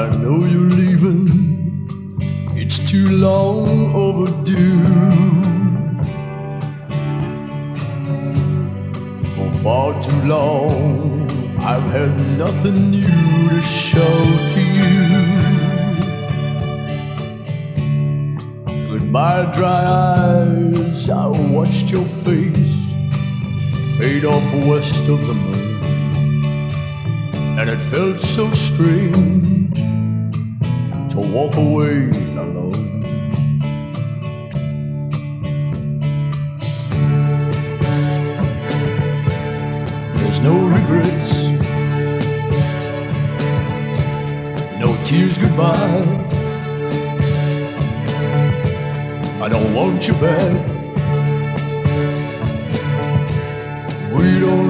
I know you're leaving, it's too long overdue. For far too long, I've had nothing new to show to you. Goodbye, dry eyes, I watched your face fade off west of the moon, and it felt so strange walk away alone. There's no regrets, no tears goodbye. I don't want you back. We'd only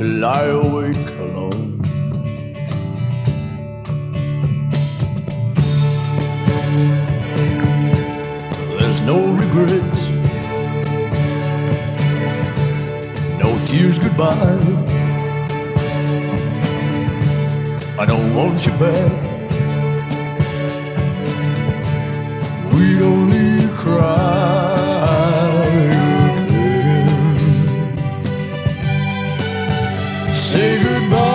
to lie awake alone. There's no regrets, no tears goodbye. I don't want you back. goodbye.